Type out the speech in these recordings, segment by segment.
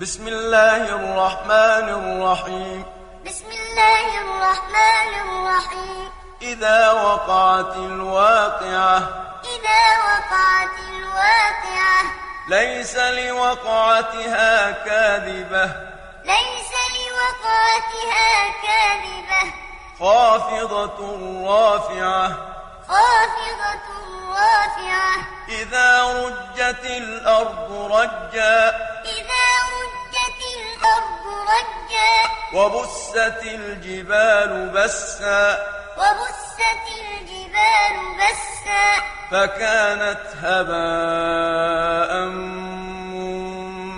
بسم الله الرحمن الرحيم. بسم الله الرحمن الرحيم. إذا وقعت الواقعة إذا وقعت الواقعة ليس لوقعتها كاذبة. ليس لوقعتها كاذبة. خافضة رافعة. خافضة رافعة. إذا رجت الأرض رجا. إذا الأرض رجا. وبست الجبال بسا. وبست الجبال بسا. فكانت هباء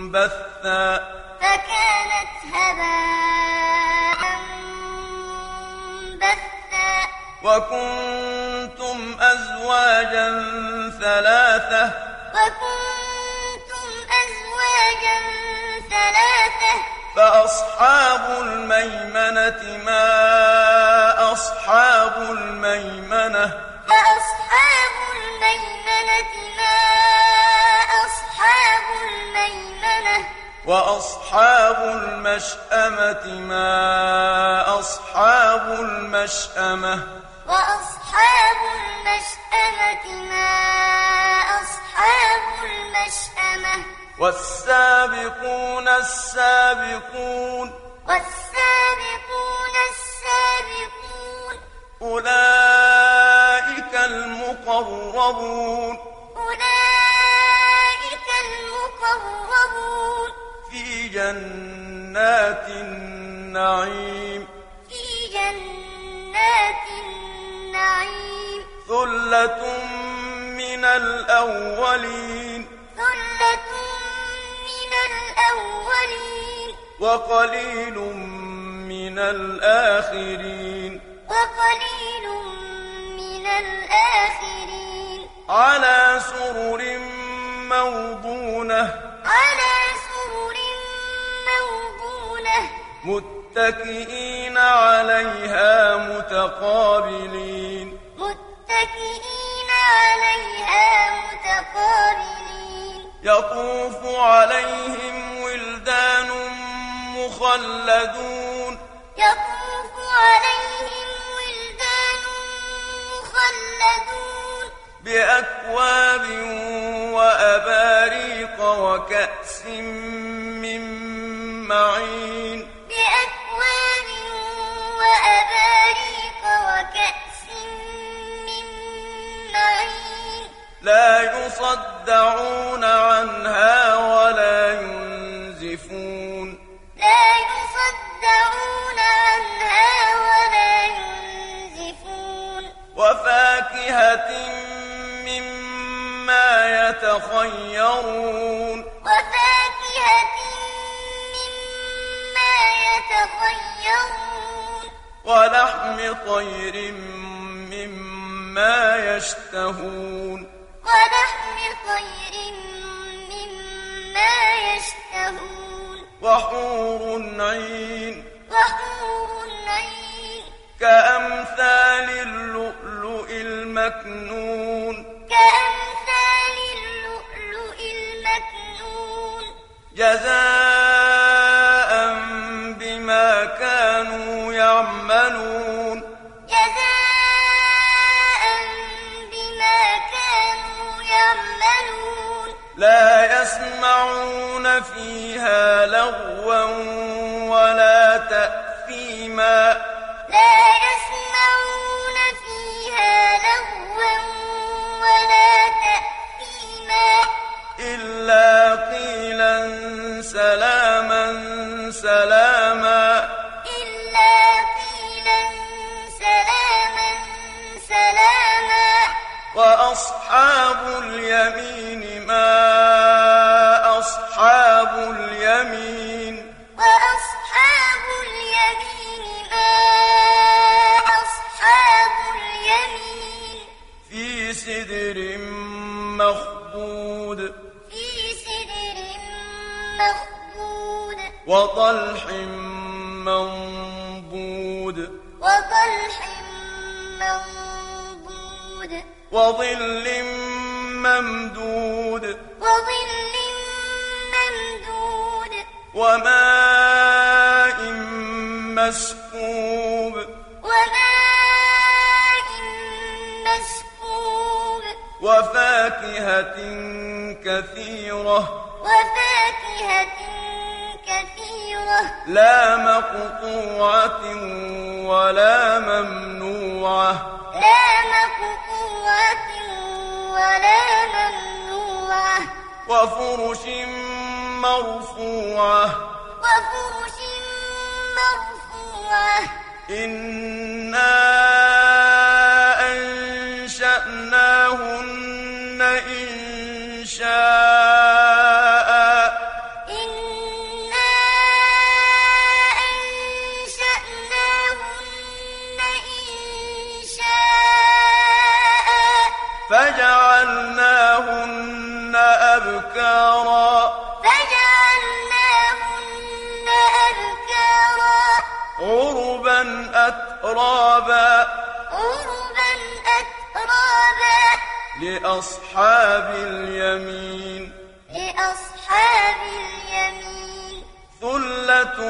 منبثا. فكانت هباء منبثا. وكنتم أزواجا ثلاثة. وكنتم أزواجا ثلاثة. فأصحاب الميمنة ما أصحاب الميمنة؟ فأصحاب الميمنة ما أصحاب الميمنة؟ وأصحاب المشأمة ما أصحاب المشأمة؟ وأصحاب المشأمة ما والسابقون السابقون والسابقون السابقون أولئك المقربون أولئك المقربون في جنات النعيم في جنات النعيم ثلة من الأولين وقليل من الآخرين. وقليل من الآخرين. على سرر موضونة. على سرر موضونة. متكئين عليها متقابلين. متكئين عليها متقابلين. يطوف عليهم ولدان مخلدون. يطوف عليهم ولدان مخلدون. بأكواب وأباريق وكأس من معين. بأكواب وأباريق وكأس من معين. لا يصدعون يتخيرون. وفاكهة مما يتخيرون. ولحم طير مما يشتهون. ولحم طير مما يشتهون. وحور عين. وحور عين. كأمثال اللؤلؤ المكنون. كأمثال جزاء بما كانوا يعملون. جزاء بما كانوا يعملون. لا يسمعون فيها لغوا ولا تأثيما. لا يسمعون فيها وطلح منضود. وطلح منضود. وظل ممدود. وظل ممدود. وماء مسكوب. وماء مسكوب. وفاكهة كثيرة. وفاكهة لا مقطوعة ولا ممنوعة. لا مقطوعة ولا ممنوعة. وفرش مرفوعة. وفرش مرفوعة. إنا أنشأناهن إن شاء فجعلناهن أبكارا. فجعلناهن أبكارا. عربا أترابا. عربا أترابا. لأصحاب اليمين. لأصحاب اليمين. ثلة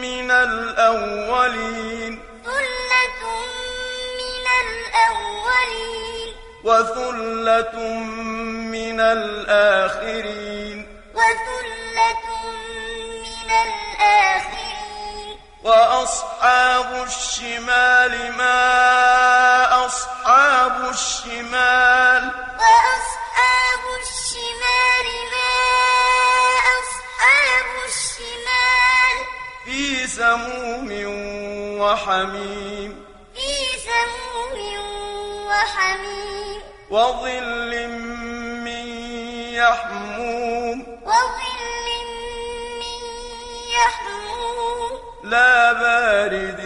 من الأولين. ثلة من الأولين. وثلة من الآخرين. وثلة من الآخرين وأصحاب الشمال ما أصحاب الشمال وأصحاب الشمال ما أصحاب الشمال. في سموم وحميم. في سموم وحميم. وظل من يحموم. وظل من يحموم. لا بارد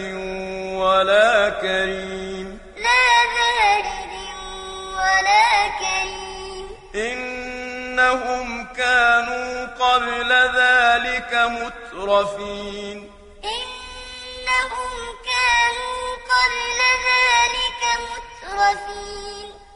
ولا كريم. لا بارد ولا كريم. إنهم كانوا قبل ذلك مترفين. إنهم كانوا قبل ذلك مترفين.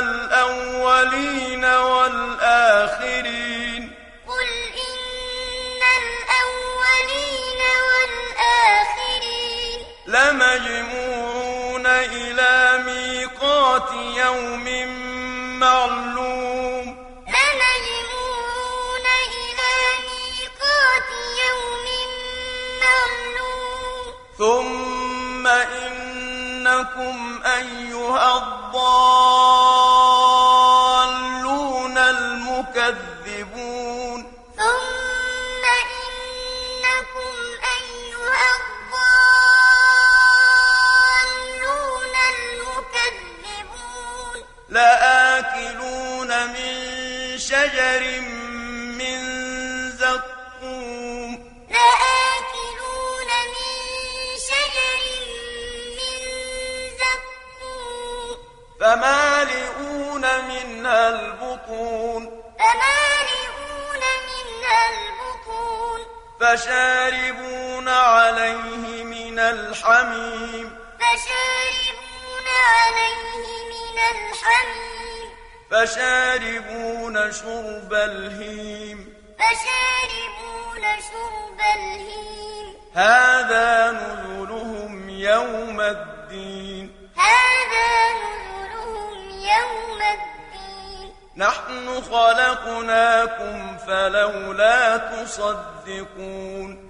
الأولين والآخرين. قل إن الأولين والآخرين. لمجموعون إلى ميقات يوم معلوم. لمجموعون إلى ميقات يوم معلوم. ثم إنكم أيها الضالون. الحميم. فشاربون عليه من الحميم. فشاربون شرب الهيم. فشاربون شرب الهيم. هذا نزلهم يوم الدين. هذا نزلهم يوم الدين. نحن خلقناكم فلولا تصدقون.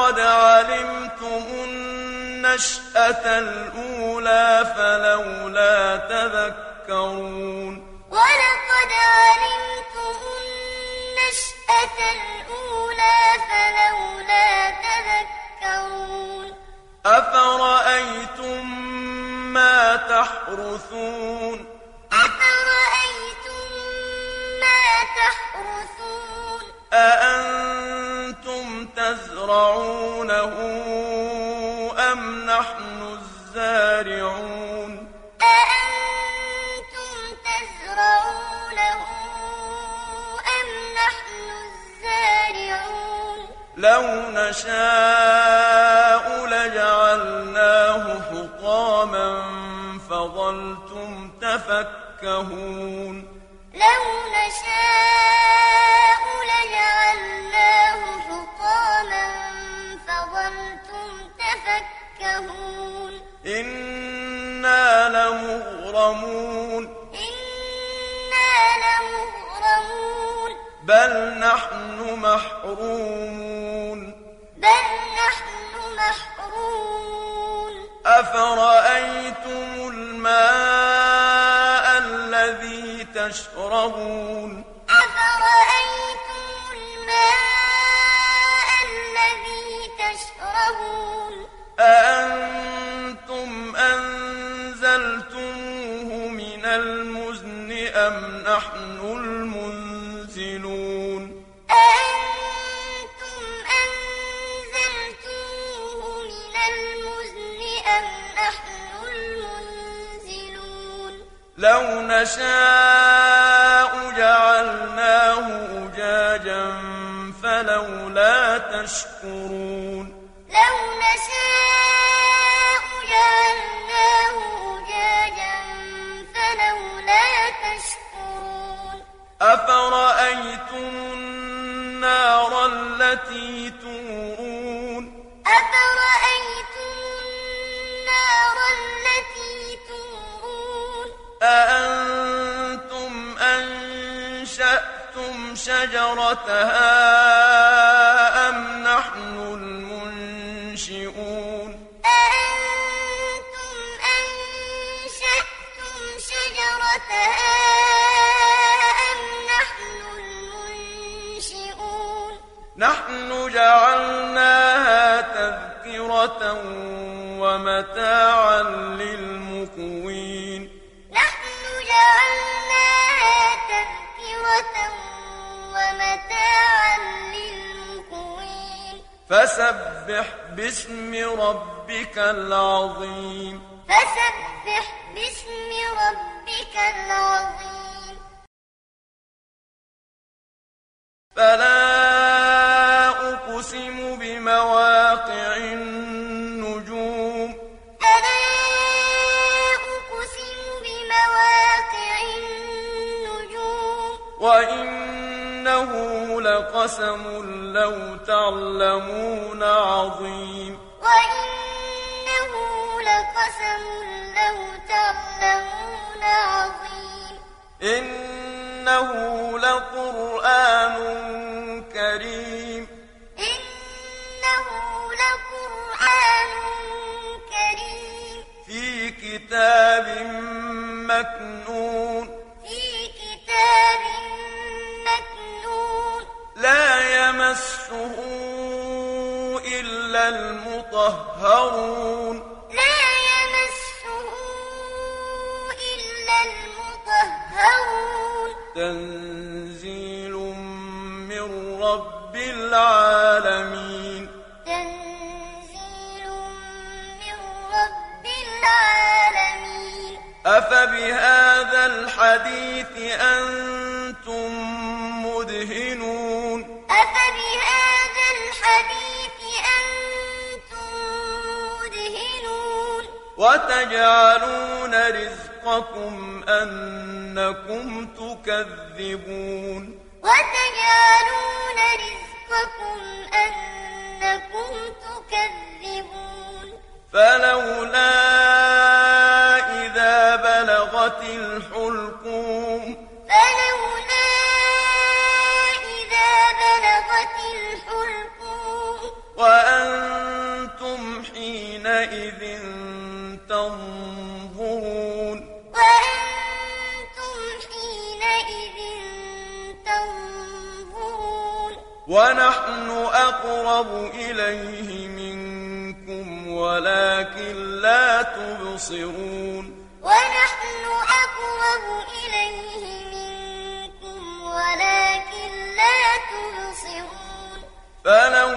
ولقد علمتم النشأة الأولى فلولا تذكرون. ولقد علمتم النشأة الأولى فلولا تذكرون. أفرأيتم ما تحرثون؟ تزرعونه أم نحن الزارعون؟ أأنتم تزرعونه أم نحن الزارعون؟ لو نشاء لجعلناه حطاما فظلتم تفكهون. لو نشاء لمغرمون إنا لمغرمون بل نحن محرومون بل نحن محرومون أفرأيتم الماء الذي تشربون نشاء جعلناه أجاجا فلولا تشكرون لو نشاء جعلناه أجاجا فلولا تشكرون أفرأيتم شجرتها فسبح باسم ربك العظيم. فسبح باسم ربك العظيم. فلا لقسم لو تعلمون عظيم. وإنه لقسم لو تعلمون عظيم. إنه لقرآن كريم. إنه لقرآن كريم. في كتاب مكنون المطهرون لا يمسه إلا المطهرون. تنزيل من رب العالمين. تنزيل من رب العالمين. أفبهذا الحديث أنتم وتجعلون رزقكم أنكم تكذبون. وتجعلون رزقكم أنكم تكذبون. فلولا إذا بلغت الحلقوم. فلولا ونحن أقرب إليه منكم ولكن لا تبصرون. ونحن أقرب إليه منكم ولكن لا تبصرون. فلولا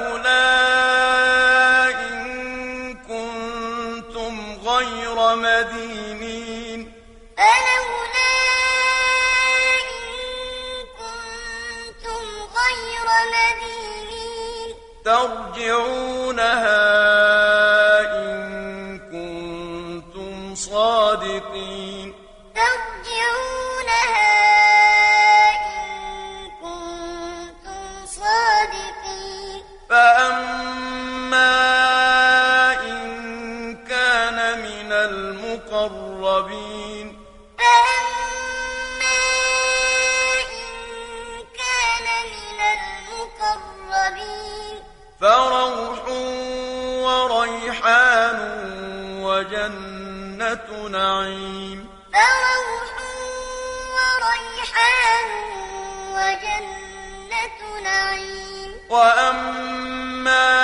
من المقربين. فأما إن كان من المقربين فروح وريحان وجنة نعيم. فروح وريحان وجنة نعيم. وأما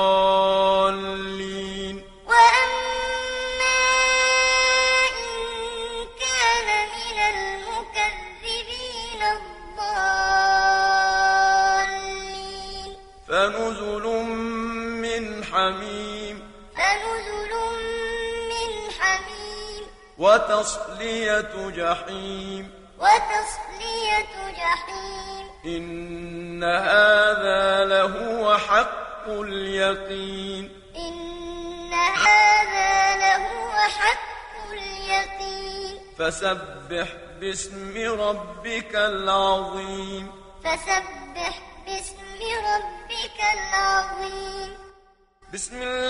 فنزل من حميم. فنزل من حميم. وتصلية جحيم. وتصلية جحيم. إن هذا لهو حق اليقين. إن هذا لهو حق اليقين. فسبح باسم ربك العظيم. فسبح باسم ربك العظيم. بسم الله.